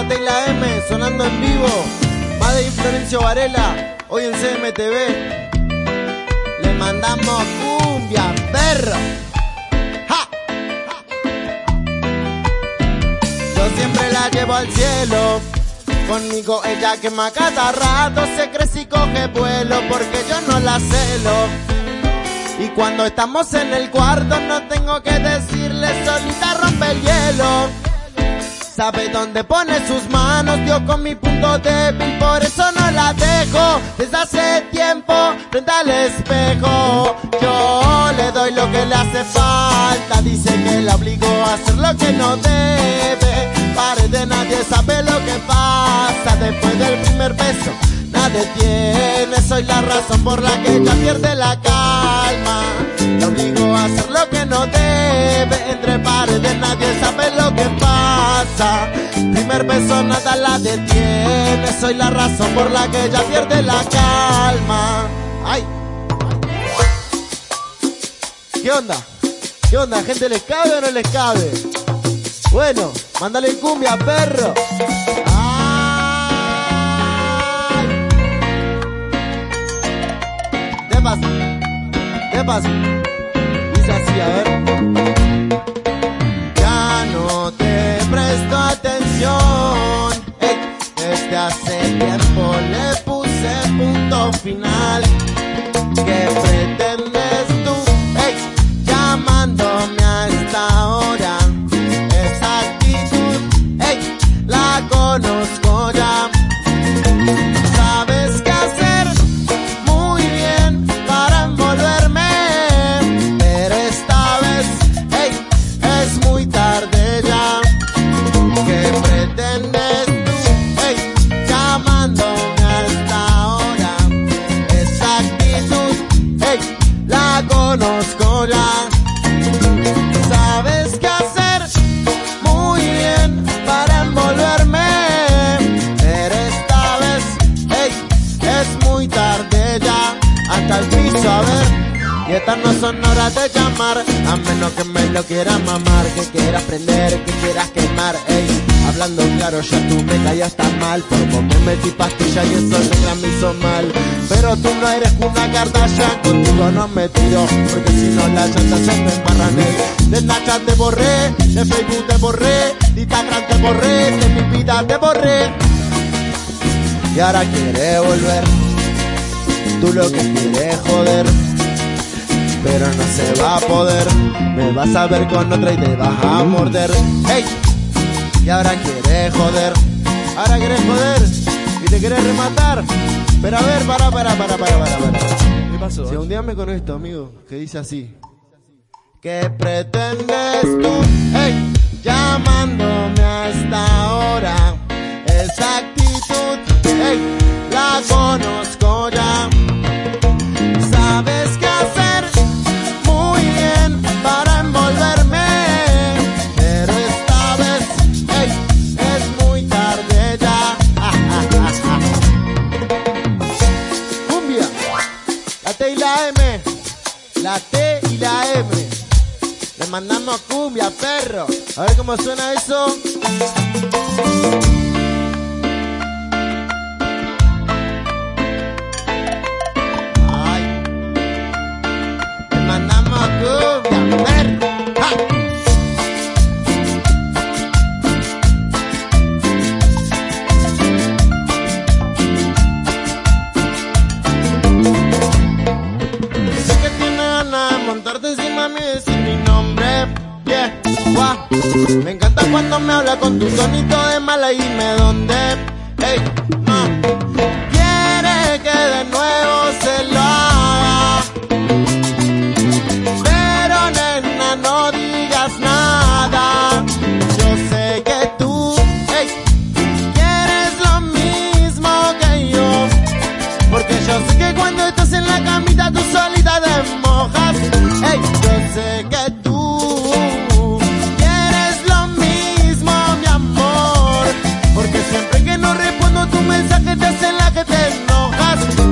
La M sonando en vivo. Y Florencio Varela, hoy en CMTV. Le mandamos cumbia, perro. Yo siempre la llevo al cielo. Conmigo ella que me cada rato se crece y coge vuelo porque yo no la celo. Y cuando estamos en el cuarto no tengo que decirle solita rompe el hielo. Sabe dónde pone sus manos, dio con mi punto débil, por eso no la dejo. Desde hace tiempo, frente al espejo, yo le doy lo que le hace falta. Dice que la obligo a hacer lo que no debe. Pare de nadie sabe lo que pasa después del primer beso. Nadie tiene, soy la razón por la que ella pierde la calma. La obligo a hacer lo que no debe. Lo que pasa. Primer beso nada la detiene. Soy la razón por la que ella pierde la calma. Ay. ¿Qué onda? ¿Qué onda, gente? ¿Les cabe o no les cabe? Bueno, mándale cumbia, perro. Ay. Despacio, despacio. Dice Piso, a ver. Y estas no son horas de llamar, a menos que me lo quieras mamar, que quieras prender, que quieras quemar, ey. Hablando claro, ya tú me callas tan mal, por me metí pastilla y eso negra me hizo mal. Pero tú no eres una Kardashian, contigo no me tiro, porque si no la chanta se me embarran. De Snapchat te borré, de Facebook te borré, de Instagram te borré, de mi vida te borré. Y ahora quiere volver, tú lo que quieres joder pero no se va a poder. Me vas a ver con otra y te vas a morder. ¡Hey! Y ahora quieres joder. Ahora quieres joder. Y te quieres rematar. Pero a ver, para, para, para, para, para, para. ¿Qué pasó? Si un día me con esto, amigo, que dice así. ¿Qué pretendes tú? ¡Hey! Llamándome a esta hora. Esa actitud, ¡hey! La conozco Le mandamos cumbia, perro. A ver cómo suena eso. Me habla con tu tonito de mala y dime dónde.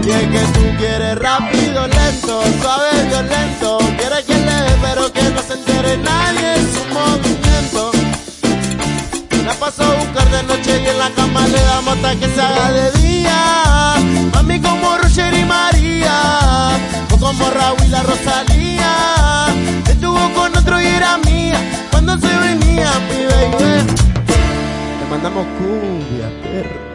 Y es que tú quieres rápido, lento, suave, violento. Quieres que le pero que no se entere nadie en su movimiento. La paso buscando tocar de noche y en la cama le damos hasta que se haga de día. Mami como Roger y María, o como Raúl y la Rosalía. Estuvo con otro y era mía cuando se venía mi baby. Le mandamos cumbia, perro.